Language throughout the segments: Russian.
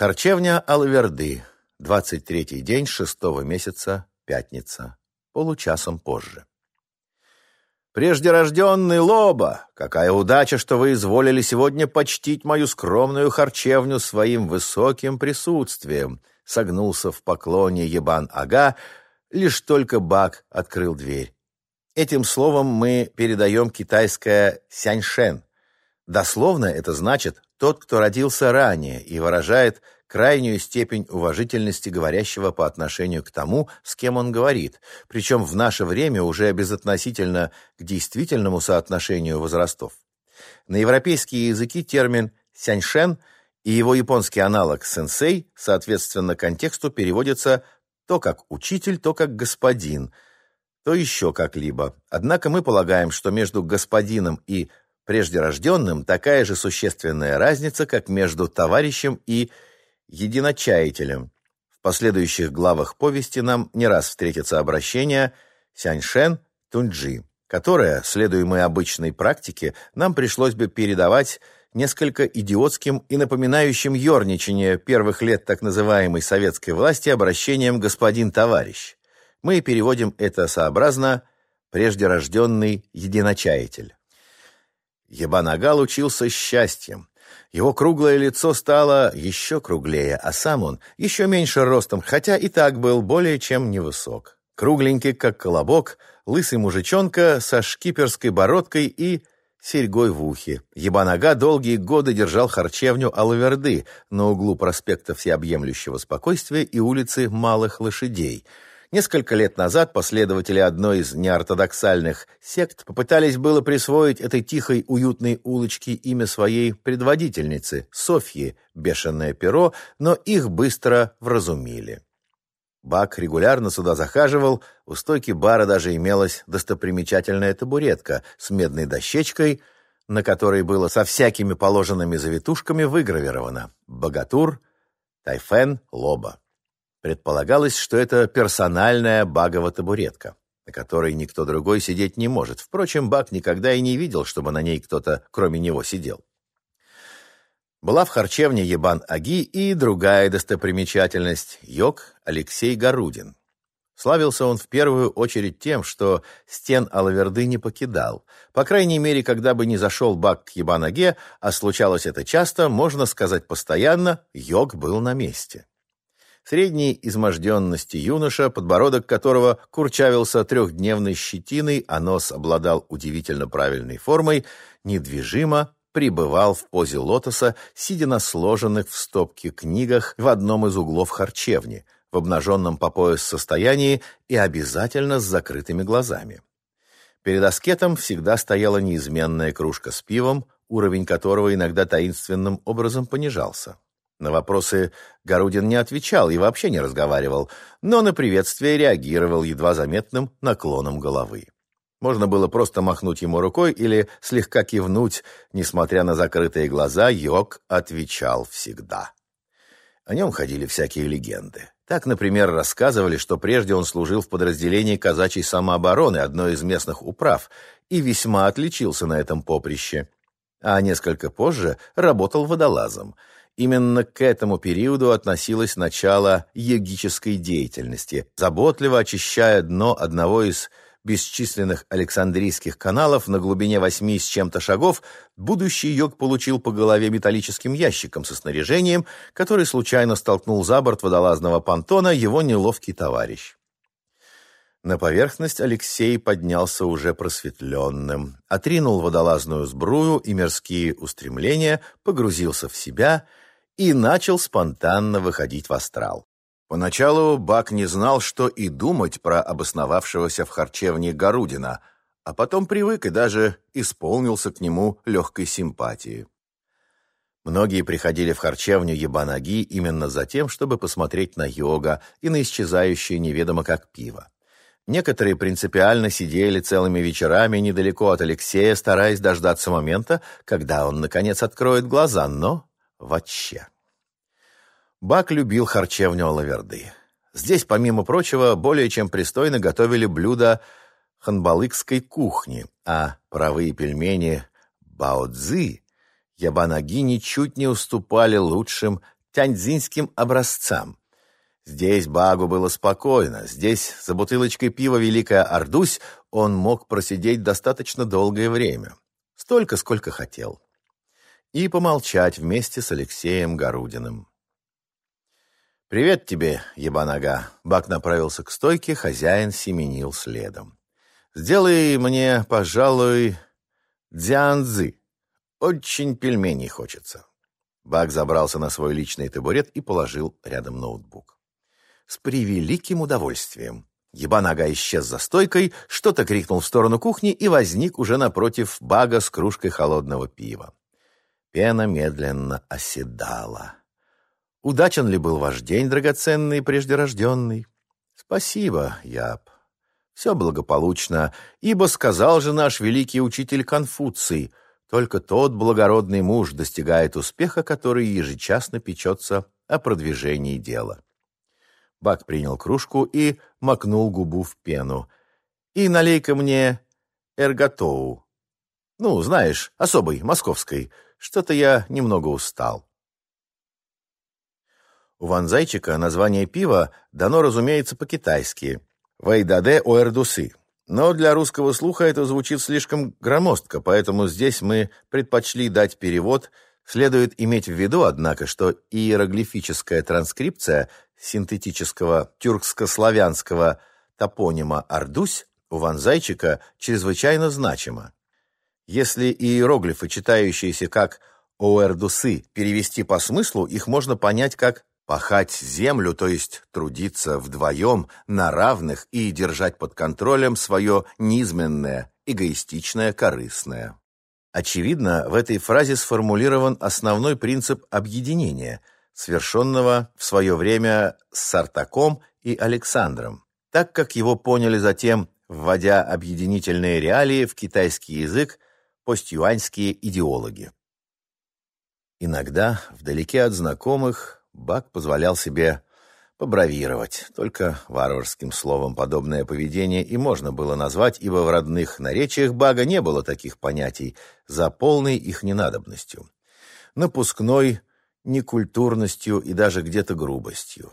Харчевня Алаверды. 23-й день шестого месяца, пятница. Получасом позже. Прежде рожденный Лоба, какая удача, что вы изволили сегодня почтить мою скромную харчевню своим высоким присутствием, согнулся в поклоне Ебан-ага, лишь только Бак открыл дверь. Этим словом мы передаем китайское «сяньшен». Дословно это значит «тот, кто родился ранее» и выражает крайнюю степень уважительности говорящего по отношению к тому, с кем он говорит, причем в наше время уже безотносительно к действительному соотношению возрастов. На европейские языки термин «сяньшен» и его японский аналог «сенсей» соответственно контексту переводятся то как «учитель», то как «господин», то еще как-либо. Однако мы полагаем, что между господином и преждерожденным такая же существенная разница, как между товарищем и единочаятелем. В последующих главах повести нам не раз встретится обращение «сяньшен тунджи», которое, следуя мы обычной практике, нам пришлось бы передавать несколько идиотским и напоминающим ерничание первых лет так называемой советской власти обращением «господин товарищ». Мы переводим это сообразно «преждерожденный единочаятель». Ебанагал учился счастьем, его круглое лицо стало еще круглее, а сам он еще меньше ростом, хотя и так был более чем невысок. Кругленький, как колобок, лысый мужичонка со шкиперской бородкой и серьгой в ухе. Ебанага долгие годы держал харчевню Алаверды на углу проспекта Всеобъемлющего Спокойствия и улицы Малых Лошадей – Несколько лет назад последователи одной из неортодоксальных сект попытались было присвоить этой тихой, уютной улочке имя своей предводительницы, Софьи, бешеное перо, но их быстро вразумили. Бак регулярно сюда захаживал, у стойки бара даже имелась достопримечательная табуретка с медной дощечкой, на которой было со всякими положенными завитушками выгравировано «Богатур», «Тайфен», «Лоба». Предполагалось, что это персональная багова табуретка, на которой никто другой сидеть не может. Впрочем, Баг никогда и не видел, чтобы на ней кто-то, кроме него, сидел. Была в харчевне Ебан-Аги и другая достопримечательность – йог Алексей Гарудин. Славился он в первую очередь тем, что стен Алаверды не покидал. По крайней мере, когда бы не зашел Бак к Ебанаге, а случалось это часто, можно сказать постоянно, йог был на месте средней изможденности юноша, подбородок которого курчавился трехдневной щетиной, а нос обладал удивительно правильной формой, недвижимо пребывал в позе лотоса, сидя на сложенных в стопке книгах в одном из углов харчевни, в обнаженном по пояс состоянии и обязательно с закрытыми глазами. Перед аскетом всегда стояла неизменная кружка с пивом, уровень которого иногда таинственным образом понижался. На вопросы Гарудин не отвечал и вообще не разговаривал, но на приветствие реагировал едва заметным наклоном головы. Можно было просто махнуть ему рукой или слегка кивнуть, несмотря на закрытые глаза, Йог отвечал всегда. О нем ходили всякие легенды. Так, например, рассказывали, что прежде он служил в подразделении казачьей самообороны одной из местных управ и весьма отличился на этом поприще. А несколько позже работал водолазом – Именно к этому периоду относилось начало йогической деятельности, заботливо очищая дно одного из бесчисленных Александрийских каналов на глубине восьми с чем-то шагов, будущий йог получил по голове металлическим ящиком со снаряжением, который случайно столкнул за борт водолазного понтона его неловкий товарищ. На поверхность Алексей поднялся уже просветленным, отринул водолазную сбрую и мирские устремления, погрузился в себя — и начал спонтанно выходить в астрал. Поначалу Бак не знал, что и думать про обосновавшегося в харчевне Гарудина, а потом привык и даже исполнился к нему легкой симпатии. Многие приходили в харчевню Ебанаги именно за тем, чтобы посмотреть на йога и на исчезающее неведомо как пиво. Некоторые принципиально сидели целыми вечерами недалеко от Алексея, стараясь дождаться момента, когда он, наконец, откроет глаза, но вообще. Бак любил харчевню Лаверды. Здесь, помимо прочего, более чем пристойно готовили блюда ханбалыкской кухни, а правые пельмени баодзы ябанаги ничуть не уступали лучшим тяньцзинским образцам. Здесь Багу было спокойно, здесь за бутылочкой пива «Великая Ордусь» он мог просидеть достаточно долгое время, столько, сколько хотел, и помолчать вместе с Алексеем Горудиным. «Привет тебе, ебанага!» Бак направился к стойке, хозяин семенил следом. «Сделай мне, пожалуй, дзянзы. Очень пельменей хочется». Бак забрался на свой личный табурет и положил рядом ноутбук с превеликим удовольствием. Ебанага исчез за стойкой, что-то крикнул в сторону кухни и возник уже напротив бага с кружкой холодного пива. Пена медленно оседала. Удачен ли был ваш день, драгоценный преждерожденный? Спасибо, Яб. Все благополучно, ибо сказал же наш великий учитель Конфуций, только тот благородный муж достигает успеха, который ежечасно печется о продвижении дела. Бак принял кружку и макнул губу в пену. «И налей-ка мне эрготоу. Ну, знаешь, особой, московской. Что-то я немного устал». У ванзайчика название пива дано, разумеется, по-китайски. «Вайдаде оэрдусы». Но для русского слуха это звучит слишком громоздко, поэтому здесь мы предпочли дать перевод. Следует иметь в виду, однако, что иероглифическая транскрипция синтетического тюркско-славянского топонима «Ардусь» у Ванзайчика чрезвычайно значима. Если иероглифы, читающиеся как «оэрдусы», перевести по смыслу, их можно понять как «пахать землю», то есть трудиться вдвоем на равных и держать под контролем свое низменное, эгоистичное, корыстное. Очевидно, в этой фразе сформулирован основной принцип объединения – совершенного в свое время с Сартаком и Александром, так как его поняли затем, вводя объединительные реалии в китайский язык постюаньские идеологи. Иногда, вдалеке от знакомых, Бак позволял себе побравировать. Только варварским словом подобное поведение и можно было назвать, ибо в родных наречиях Бага не было таких понятий за полной их ненадобностью. Напускной некультурностью и даже где-то грубостью.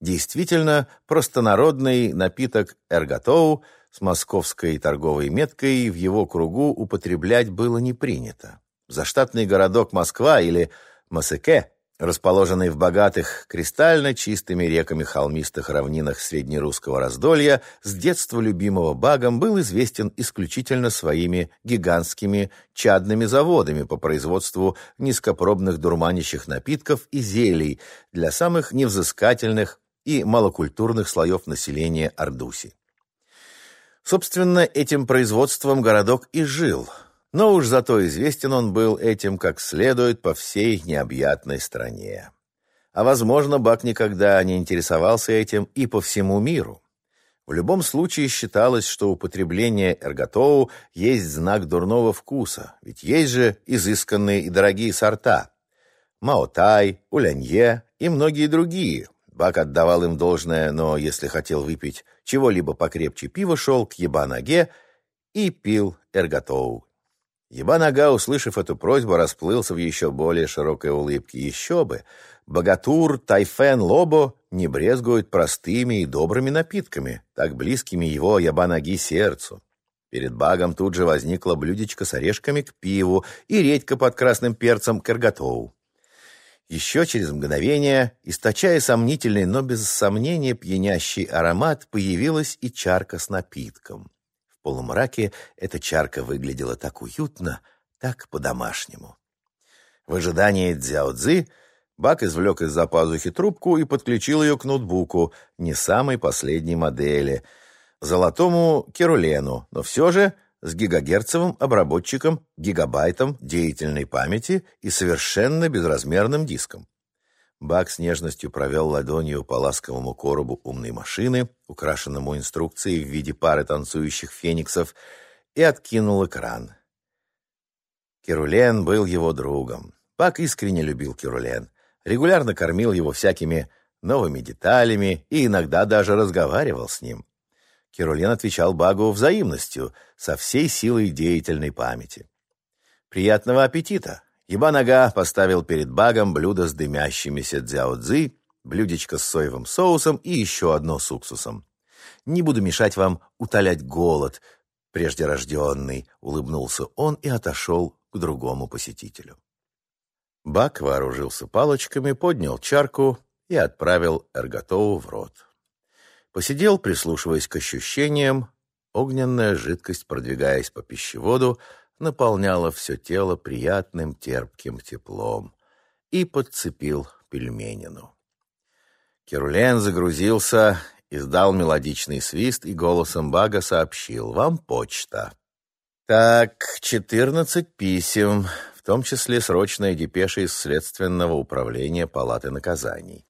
Действительно, простонародный напиток «Эрготоу» с московской торговой меткой в его кругу употреблять было не принято. Заштатный городок Москва или Масыке расположенный в богатых, кристально чистыми реками холмистых равнинах среднерусского раздолья, с детства любимого багом был известен исключительно своими гигантскими чадными заводами по производству низкопробных дурманящих напитков и зелий для самых невзыскательных и малокультурных слоев населения Ардуси. Собственно, этим производством городок и жил – но уж зато известен он был этим как следует по всей необъятной стране. А, возможно, Бак никогда не интересовался этим и по всему миру. В любом случае считалось, что употребление эрготоу есть знак дурного вкуса, ведь есть же изысканные и дорогие сорта. Маотай, Улянье и многие другие. Бак отдавал им должное, но если хотел выпить чего-либо покрепче пива, шел к ебанаге и пил эрготоу. Еба-нога, услышав эту просьбу, расплылся в еще более широкой улыбке. Еще бы! Богатур Тайфен Лобо не брезгует простыми и добрыми напитками, так близкими его яба-ноги сердцу. Перед багом тут же возникло блюдечко с орешками к пиву и редька под красным перцем к эрготоу. Еще через мгновение, источая сомнительный, но без сомнения пьянящий аромат, появилась и чарка с напитком полумраке эта чарка выглядела так уютно, так по-домашнему. В ожидании дзяо-дзы Бак извлек из-за пазухи трубку и подключил ее к ноутбуку, не самой последней модели, золотому керулену, но все же с гигагерцовым обработчиком, гигабайтом деятельной памяти и совершенно безразмерным диском. Бак с нежностью провел ладонью по ласковому коробу умной машины, украшенному инструкцией в виде пары танцующих фениксов, и откинул экран. Керулен был его другом. Бак искренне любил Керулен, регулярно кормил его всякими новыми деталями и иногда даже разговаривал с ним. Керулен отвечал Багу взаимностью, со всей силой деятельной памяти. «Приятного аппетита!» Еба-нога поставил перед Багом блюдо с дымящимися дзяо-дзы, блюдечко с соевым соусом и еще одно с уксусом. «Не буду мешать вам утолять голод», прежде рожденный, улыбнулся он и отошел к другому посетителю. Бак вооружился палочками, поднял чарку и отправил Эрготову в рот. Посидел, прислушиваясь к ощущениям. Огненная жидкость, продвигаясь по пищеводу, наполняла все тело приятным терпким теплом и подцепил пельменину. Керулен загрузился, издал мелодичный свист и голосом Бага сообщил «Вам почта». «Так, четырнадцать писем, в том числе срочная депеша из Следственного управления Палаты наказаний.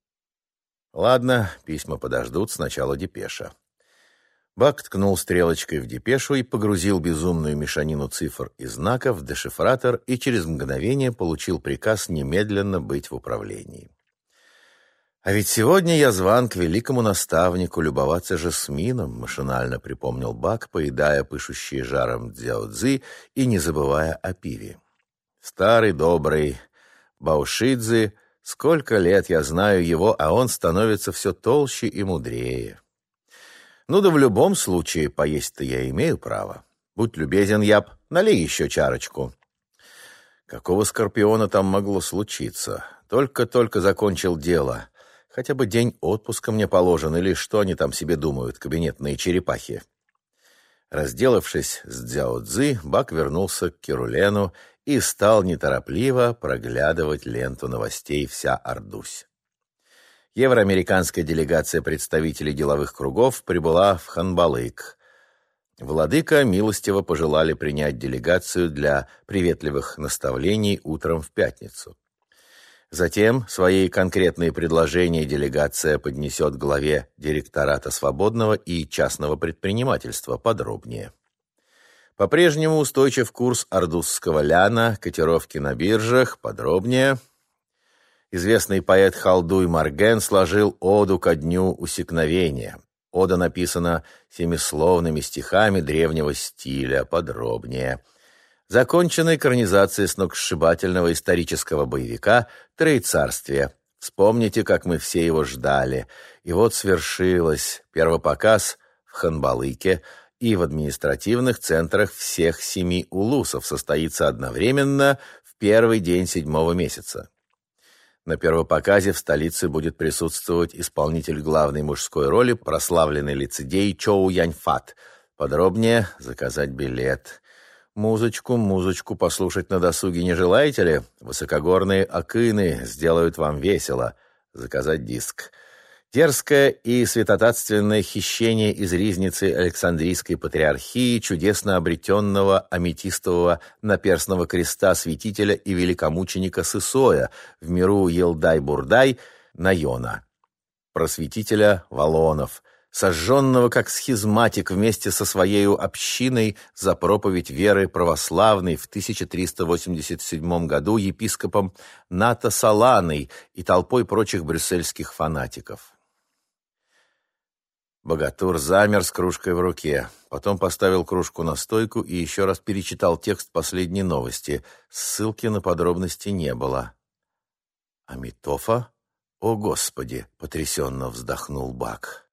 Ладно, письма подождут, сначала депеша». Бак ткнул стрелочкой в депешу и погрузил безумную мешанину цифр и знаков в дешифратор и через мгновение получил приказ немедленно быть в управлении. «А ведь сегодня я зван к великому наставнику любоваться жасмином», машинально припомнил Бак, поедая пышущие жаром дзяо-дзы и не забывая о пиве. «Старый добрый Баушидзе, сколько лет я знаю его, а он становится все толще и мудрее. Ну да в любом случае поесть-то я имею право. Будь любезен, Яб, налей еще чарочку». Какого скорпиона там могло случиться? Только-только закончил дело». Хотя бы день отпуска мне положен, или что они там себе думают, кабинетные черепахи. Разделавшись с Дзяо Цзы, Бак вернулся к Кирулену и стал неторопливо проглядывать ленту новостей «Вся Ордусь». Евроамериканская делегация представителей деловых кругов прибыла в Ханбалык. Владыка милостиво пожелали принять делегацию для приветливых наставлений утром в пятницу. Затем свои конкретные предложения делегация поднесет главе директората свободного и частного предпринимательства подробнее. По-прежнему устойчив курс ордузского ляна, котировки на биржах подробнее. Известный поэт Халдуй Марген сложил оду ко дню усекновения. Ода написана семисловными стихами древнего стиля, подробнее – Закончена экранизация сногсшибательного исторического боевика «Троецарствие». Вспомните, как мы все его ждали. И вот свершилось. Первопоказ в Ханбалыке и в административных центрах всех семи улусов состоится одновременно в первый день седьмого месяца. На первопоказе в столице будет присутствовать исполнитель главной мужской роли, прославленный лицедей Чоу Яньфат. Подробнее заказать билет. Музычку, музычку послушать на досуге не желаете ли? Высокогорные акины сделают вам весело. Заказать диск. Дерзкое и святотатственное хищение из ризницы Александрийской патриархии чудесно обретенного аметистового наперстного креста святителя и великомученика Сысоя в миру Елдай-Бурдай Найона, просветителя Валонов – сожженного как схизматик вместе со своей общиной за проповедь веры православной в 1387 году епископом Ната Саланой и толпой прочих брюссельских фанатиков. Богатур замер с кружкой в руке, потом поставил кружку на стойку и еще раз перечитал текст последней новости. Ссылки на подробности не было. «Амитофа? О, Господи!» — потрясенно вздохнул Бак.